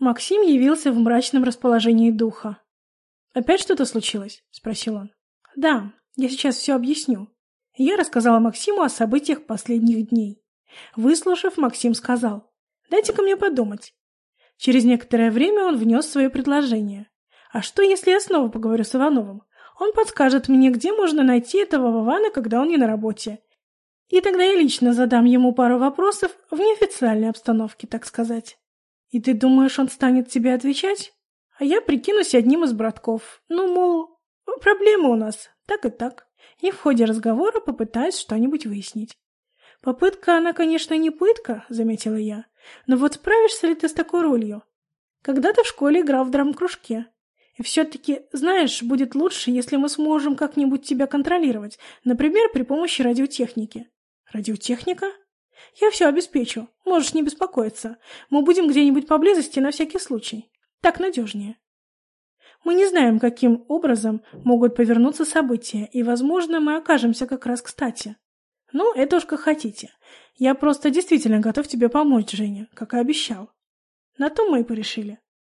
Максим явился в мрачном расположении духа. «Опять что-то случилось?» — спросил он. «Да, я сейчас все объясню». Я рассказала Максиму о событиях последних дней. Выслушав, Максим сказал, «Дайте-ка мне подумать». Через некоторое время он внес свое предложение. «А что, если я снова поговорю с Ивановым? Он подскажет мне, где можно найти этого Вована, когда он не на работе. И тогда я лично задам ему пару вопросов в неофициальной обстановке, так сказать. И ты думаешь, он станет тебе отвечать? А я прикинусь одним из братков. Ну, мол, проблемы у нас, так и так. И в ходе разговора попытаюсь что-нибудь выяснить. Попытка, она, конечно, не пытка, заметила я. Но вот справишься ли ты с такой ролью? Когда-то в школе играл в драм-кружке. И все-таки, знаешь, будет лучше, если мы сможем как-нибудь тебя контролировать, например, при помощи радиотехники. Радиотехника? Я все обеспечу, можешь не беспокоиться. Мы будем где-нибудь поблизости на всякий случай. Так надежнее. Мы не знаем, каким образом могут повернуться события, и, возможно, мы окажемся как раз кстати. Ну, это уж как хотите. Я просто действительно готов тебе помочь, Женя, как и обещал. На то мы и порешили.